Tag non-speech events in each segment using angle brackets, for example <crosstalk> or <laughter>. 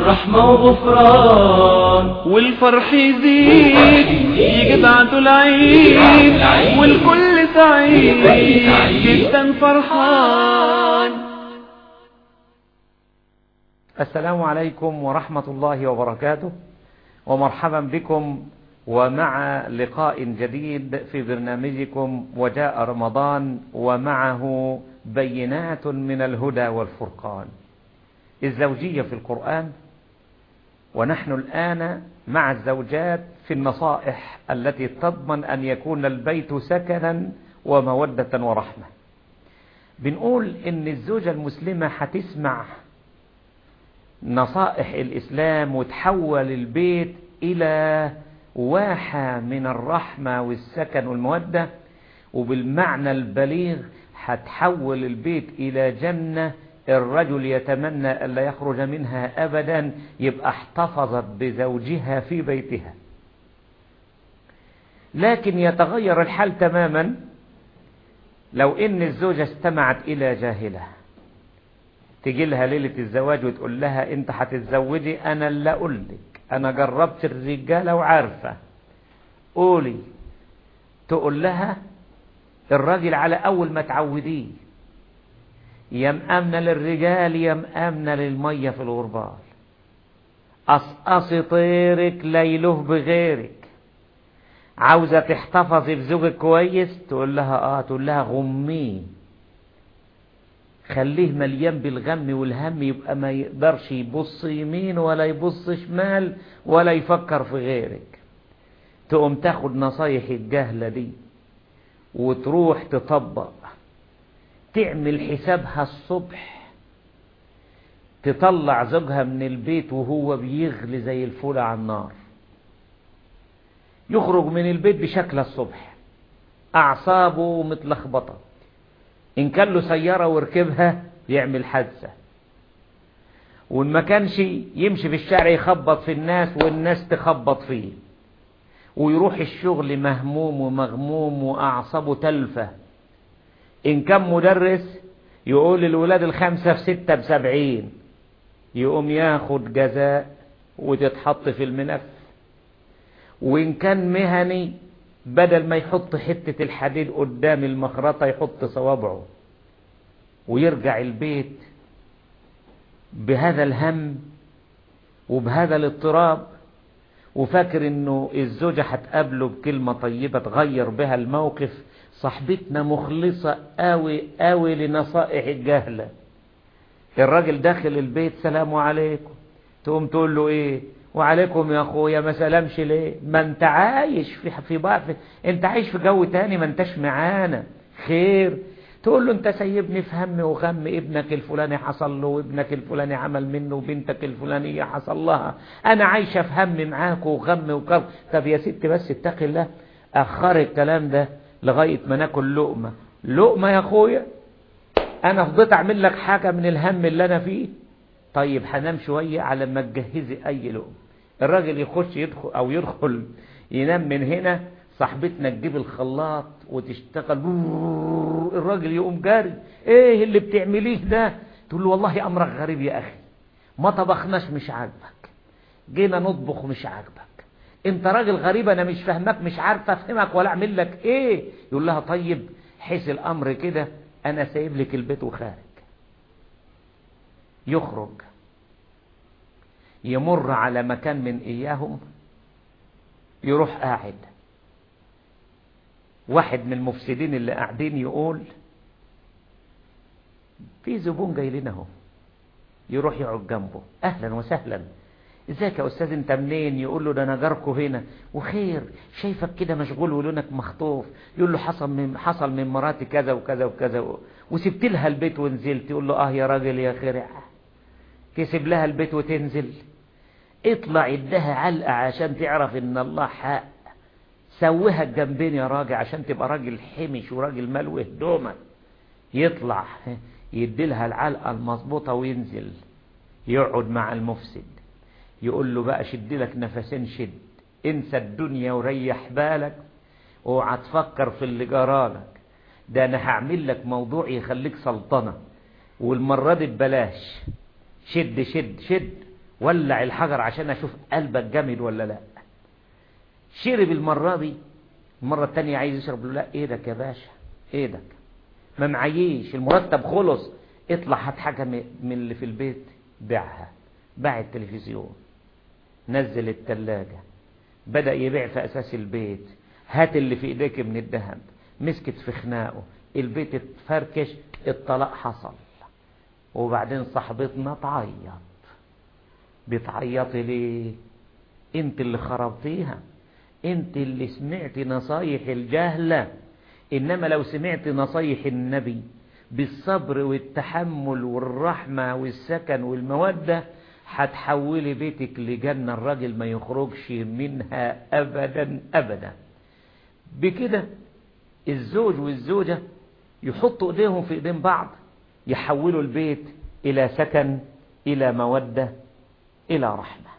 رحمة وغفران والفرح يزيد يجي بعده العيد والكل سعيد جدا فرحان. السلام عليكم ورحمة الله وبركاته ومرحبا بكم ومع لقاء جديد في برنامجكم وجاء رمضان ومعه بينات من الهدى والفرقان. الزوجية في القرآن ونحن الآن مع الزوجات في النصائح التي تضمن أن يكون البيت سكنا ومودة ورحمة. بنقول إن الزوجة المسلمة هتسمع نصائح الإسلام وتحول البيت إلى واحة من الرحمة والسكن والمودة وبالمعنى البليغ هتحول البيت إلى جنة الرجل يتمنى ألا يخرج منها أبدا يبقى احتفظت بزوجها في بيتها. لكن يتغير الحال تماما لو إن الزوجة استمعت إلى جاهلة تجي لها ليلة الزواج وتقول لها أنت هتتزوجي أنا اللي لك. أنا جربت الرجالة وعارفة. قولي. تقول لها الراجل على أول ما تعوديه. يا مأمنة للرجال يا مأمنة للمية في الغربال. قصقصي طيرك ليله بغيرك. عاوزة تحتفظي بزوجك كويس تقول لها آه تقول لها غميه خليه مليان بالغم والهم يبقى ما يقدرش يبص يمين ولا يبص شمال ولا يفكر في غيرك. تقوم تاخد نصايح الجهلة دي وتروح تطبق. تعمل حسابها الصبح تطلع زوجها من البيت وهو بيغلي زي الفول على النار. يخرج من البيت بشكل الصبح أعصابه متلخبطة. إن كان له سيارة وركبها يعمل حادثة. وإن ما كانش يمشي في الشارع يخبط في الناس والناس تخبط فيه. ويروح الشغل مهموم ومغموم وأعصابه تلفة. إن كان مدرس يقول الولاد الخمسة في ستة بسبعين يقوم ياخد جزاء وتتحط في الملف. وإن كان مهني بدل ما يحط حتة الحديد قدام المخرطة يحط صوابعه ويرجع البيت بهذا الهم وبهذا الاضطراب. وفاكر إنه الزوجة هتقابله بكلمة طيبة تغير بها الموقف صاحبتنا مخلصة قوي قوي لنصائح الجهلة. الراجل داخل البيت سلام عليكم. تقوم تقول له إيه؟ وعليكم يا أخويا ما سلامش ليه؟ ما أنت عايش في في بعض أنت عايش في جو تاني ما أنتش معانا. خير. تقول له أنت سيبني في هم وغم ابنك الفلاني حصل له وابنك الفلاني عمل منه وبنتك الفلانية حصل لها. أنا عايشة في هم معاك وغم وكرب. طب يا ست بس اتقي الله. اخر الكلام ده لغاية ما ناكل لقمة. لقمة يا أخويا أنا فضيت أعمل لك حاجة من الهم اللي أنا فيه. طيب هنام شوية على ما تجهزي أي لقمة. الراجل يخش يدخل أو يدخل ينام من هنا صاحبتنا تجيب الخلاط وتشتغل. <laughs> الراجل يقوم جاري إيه اللي بتعمليه ده؟ تقول له والله أمرك غريب يا أخي ما طبخناش مش عاجبك. جينا نطبخ مش عاجبك. انت راجل غريب أنا مش فاهمك مش عارف افهمك ولا اعمل لك إيه. يقول لها طيب حيث الامر كده أنا سايب لك البيت وخارج. يخرج. يمر على مكان من اياهم يروح قاعد. واحد من المفسدين اللي قاعدين يقول في زبون جاي لنا اهو. يروح يقعد جنبه. أهلا وسهلا. إزيك يا أستاذ؟ أنت منين؟ يقول له ده أنا جاركو هنا. وخير شايفك كده مشغول ولونك مخطوف. يقول له حصل من حصل من مراتي كذا وكذا وكذا وسبت لها البيت ونزلت. يقول له آه يا راجل يا خرع تسيب لها البيت وتنزل. اطلع ادها علقة عشان تعرف إن الله حق. سويها الجنبين يا راجل عشان تبقى راجل حمش وراجل ملو هدومك يطلع يديلها العلقة المظبوطة وينزل. يقعد مع المفسد. يقول له بقى شد لك نفسين شد. انسى الدنيا وريح بالك اوعى تفكر في اللي جرالك ده أنا هعمل لك موضوع يخليك سلطنة. والمرة دي ببلاش. شد شد شد. ولع الحجر عشان أشوف قلبك جامد ولا لا. شرب المرة دي. المرة التانية عايز يشرب له لا إيدك يا باشا إيدك. ما معيش. المرتب خلص. اطلع هات حاجة من اللي في البيت. بيعها باع التلفزيون. نزل التلاجة. بدأ يبيع في أساس البيت. هات اللي في إيديك من الذهب. مسكت في خناقه. البيت اتفركش. الطلاق حصل. وبعدين صاحبتنا تعيط. بتعيطي ليه؟ انت اللي خربتيها. انت اللي سمعت نصايح الجهلة. إنما لو سمعت نصايح النبي بالصبر والتحمل والرحمة والسكن والمودة هتحولي بيتك لجنة الراجل ما يخرجش منها ابدا ابدا. بكده الزوج والزوجة يحطوا إيديهم في إيدين بعض يحولوا البيت إلى سكن إلى مودة إلى رحمة.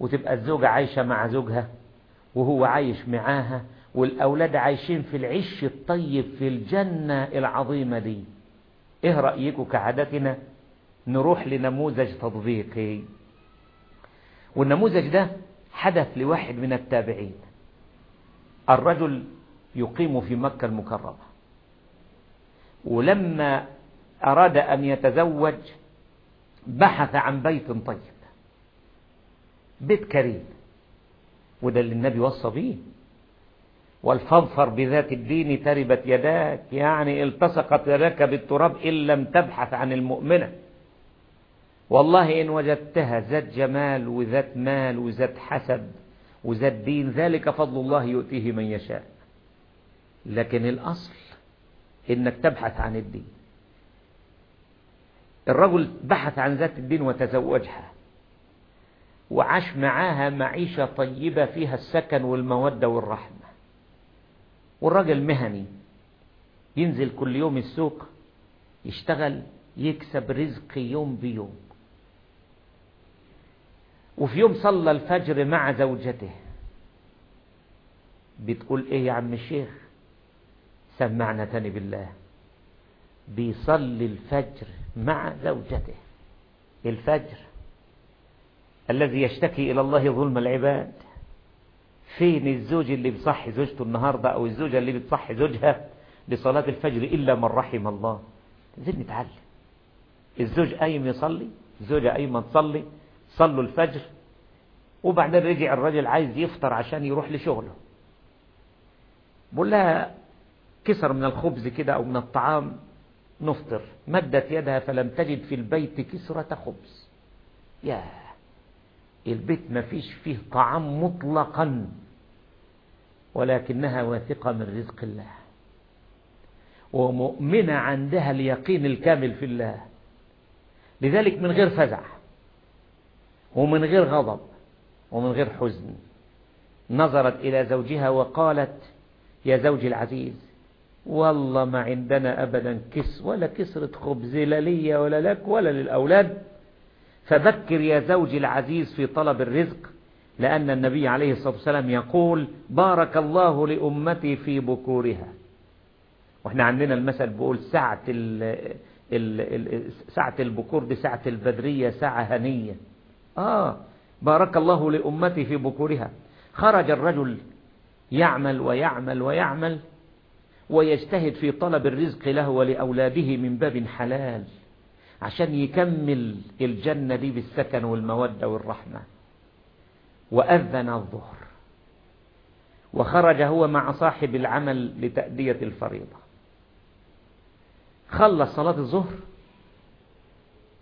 وتبقى الزوجة عايشة مع زوجها وهو عايش معاها والأولاد عايشين في العش الطيب في الجنة العظيمة دي. إيه رأيكم كعادتنا نروح لنموذج تطبيقي. والنموذج ده حدث لواحد من التابعين. الرجل يقيم في مكة المكرمة. ولما أراد أن يتزوج بحث عن بيت طيب. بيت كريم. وده اللي النبي وصى بيه والفظفر بذات الدين تربت يداك يعني التصقت يداك بالتراب إن لم تبحث عن المؤمنة. والله إن وجدتها ذات جمال وذات مال وذات حسب وذات دين ذلك فضل الله يؤتيه من يشاء. لكن الأصل إنك تبحث عن الدين. الرجل بحث عن ذات الدين وتزوجها وعاش معاها معيشة طيبة فيها السكن والمودة والرحمة. والراجل مهني ينزل كل يوم السوق يشتغل يكسب رزق يوم بيوم. وفي يوم صلى الفجر مع زوجته. بتقول إيه يا عم الشيخ؟ سمعنا تاني بالله. بيصلي الفجر مع زوجته. الفجر. الذي يشتكي إلى الله ظلم العباد. فين الزوج اللي بيصحي زوجته النهاردة أو الزوجة اللي بتصحي زوجها لصلاة الفجر إلا من رحم الله؟ زين نتعلم. الزوج قايم يصلي الزوجة قايمة تصلي صلوا الفجر وبعدين رجع الرجل عايز يفطر عشان يروح لشغله. بقول لها كسر من الخبز كده أو من الطعام نفطر. مدت يدها فلم تجد في البيت كسرة خبز. يا البيت ما فيش فيه طعام مطلقا ولكنها واثقة من رزق الله. ومؤمنة عندها اليقين الكامل في الله. لذلك من غير فزع. ومن غير غضب ومن غير حزن. نظرت إلى زوجها وقالت يا زوجي العزيز والله ما عندنا أبدا كس ولا كسرة خبز لا لي ولا لك ولا للأولاد. فذكر يا زوجي العزيز في طلب الرزق لأن النبي عليه الصلاة والسلام يقول بارك الله لأمتي في بكورها. وإحنا عندنا المثل بيقول ساعة ال ساعة البكور دي ساعة البدرية ساعة هنية. آه. بارك الله لأمتي في بكورها. خرج الرجل يعمل ويعمل ويعمل ويجتهد في طلب الرزق له ولأولاده من باب حلال عشان يكمل الجنة دي بالسكن والمودة والرحمة. وأذن الظهر. وخرج هو مع صاحب العمل لتأدية الفريضة. خلص صلاة الظهر.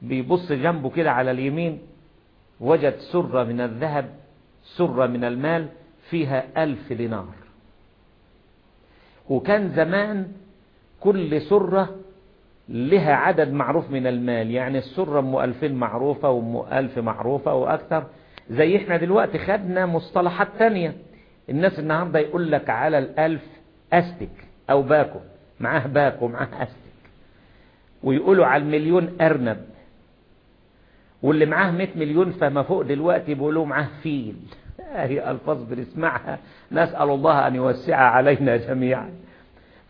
بيبص جنبه كده على اليمين. وجد سرة من الذهب سرة من المال فيها ألف دينار. وكان زمان كل سرة لها عدد معروف من المال يعني السرة أم ألفين معروفة وأم ألف معروفة وأكثر زي إحنا دلوقتي خدنا مصطلحات تانية. الناس النهاردة يقول لك على الألف أستك أو باكو معاه باكو معاه أستك. ويقولوا على المليون أرنب. واللي معاه 100 مليون فما فوق دلوقتي بيقولوا معاه فيل. هي ألفاظ بنسمعها. نسأل الله أن يوسع علينا جميعا.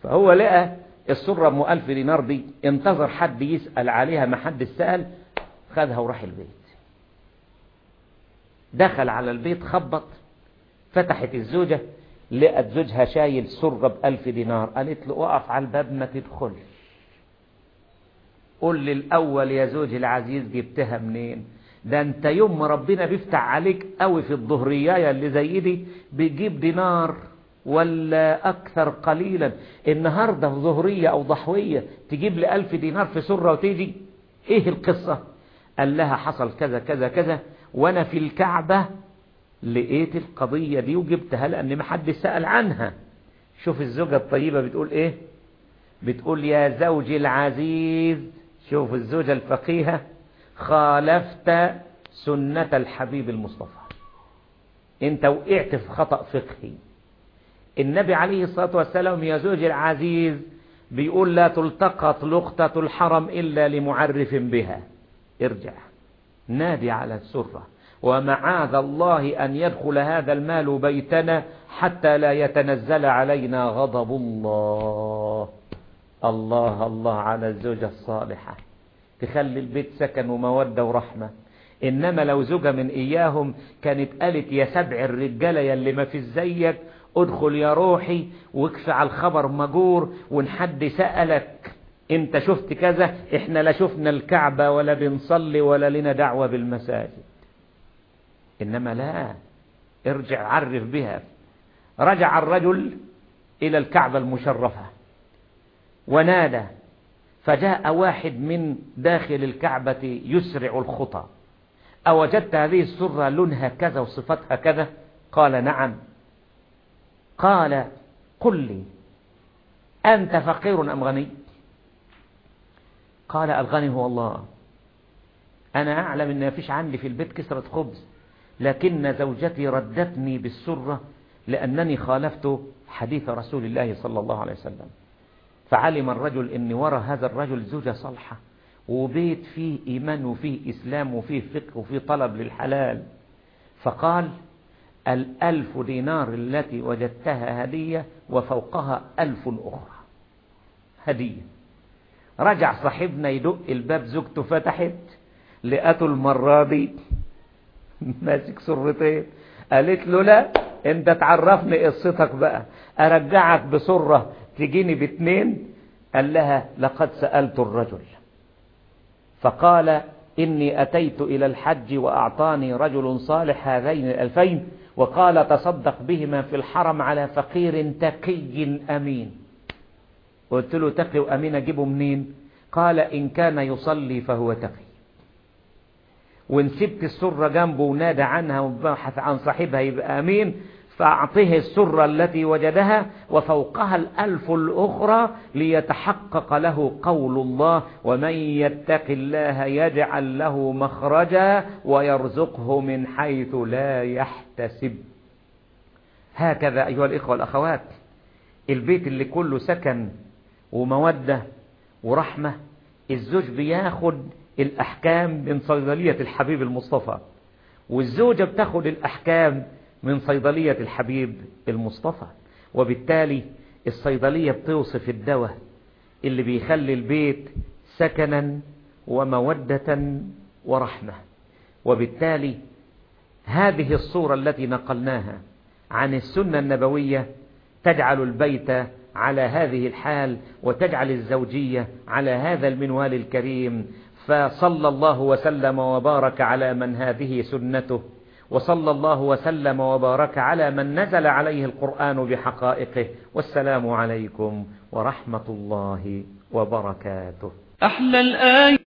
فهو لقى السرة أم ألف دينار دي انتظر حد يسأل عليها ما حد سأل خدها وراح البيت. دخل على البيت خبط فتحت الزوجة لقت زوجها شايل سرة بألف دينار. قالت له اقف على الباب ما تدخل. قل لي الأول يا زوجي العزيز جبتها منين؟ ده أنت يوم ربنا بيفتح عليك قوي في الظهرية اللي زي دي بيجيب دينار ولا أكثر قليلا. النهاردة في ظهرية أو ضحوية تجيب لي ألف دينار في سرة وتيجي. إيه القصة؟ قال لها حصل كذا كذا كذا وأنا في الكعبة لقيت القضية دي وجبتها لأن ما حد سأل عنها. شوف الزوجة الطيبة بتقول إيه؟ بتقول يا زوجي العزيز شوف الزوجة الفقيهة خالفت سنة الحبيب المصطفى. انت وقعت في خطأ فقهي. النبي عليه الصلاة والسلام يا زوجي العزيز بيقول لا تلتقط لقطة الحرم إلا لمعرف بها. ارجع. نادي على السرة. ومعاذ الله أن يدخل هذا المال بيتنا حتى لا يتنزل علينا غضب الله. الله الله على الزوجة الصالحة. تخلي البيت سكن ومودة ورحمة. إنما لو زوجة من إياهم كانت قالت يا سبع الرجالة يلي ما في زيك ادخل يا روحي واكفي على الخبر مجور وإن حد سألك إنت شفت كذا؟ إحنا لا شفنا الكعبة ولا بنصلي ولا لنا دعوة بالمساجد. إنما لا. ارجع عرف بها. رجع الرجل إلى الكعبة المشرفة. ونادى. فجاء واحد من داخل الكعبة يسرع الخطى. أوجدت هذه السرة لونها كذا وصفتها كذا؟ قال نعم. قال قل لي أنت فقير أم غني؟ قال الغني هو الله. أنا أعلم أن فيش عندي في البيت كسرة خبز لكن زوجتي ردتني بالسرة لأنني خالفت حديث رسول الله صلى الله عليه وسلم. فعلم الرجل أن وراء هذا الرجل زوجة صالحة وبيت فيه إيمان وفيه إسلام وفيه فقه وفيه طلب للحلال. فقال الألف دينار التي وجدتها هدية وفوقها ألف أخرى. هدية. رجع صاحبنا يدق الباب زوجته فتحت لقته المرة دي ماسك سرتين. قالت له لا انت تعرفني قصتك بقى. أرجعك بسرة تجيني باتنين قال لها لقد سألت الرجل. فقال إني أتيت إلى الحج وأعطاني رجل صالح هذين الألفين وقال تصدق بهما في الحرم على فقير تقي أمين. قلت له تقي وأمين أجيبه منين؟ قال إن كان يصلي فهو تقي. وإن سبت السرة جنبه ونادى عنها وبحث عن صاحبها يبقى أمين. فأعطه السرة التي وجدها وفوقها الألف الأخرى ليتحقق له قول الله ومن يتق الله يجعل له مخرجا ويرزقه من حيث لا يحتسب. هكذا أيها الإخوة والأخوات البيت اللي كله سكن ومودة ورحمة الزوج بياخد الأحكام من صيدلية الحبيب المصطفى والزوجة بتاخد الأحكام من صيدلية الحبيب المصطفى وبالتالي الصيدلية بتوصف الدواء اللي بيخلي البيت سكنا ومودة ورحمة. وبالتالي هذه الصورة التي نقلناها عن السنة النبوية تجعل البيت على هذه الحال وتجعل الزوجية على هذا المنوال الكريم. فصلى الله وسلم وبارك على من هذه سنته. وصلى الله وسلم وبارك على من نزل عليه القرآن بحقائقه. والسلام عليكم ورحمة الله وبركاته. أحلى الآية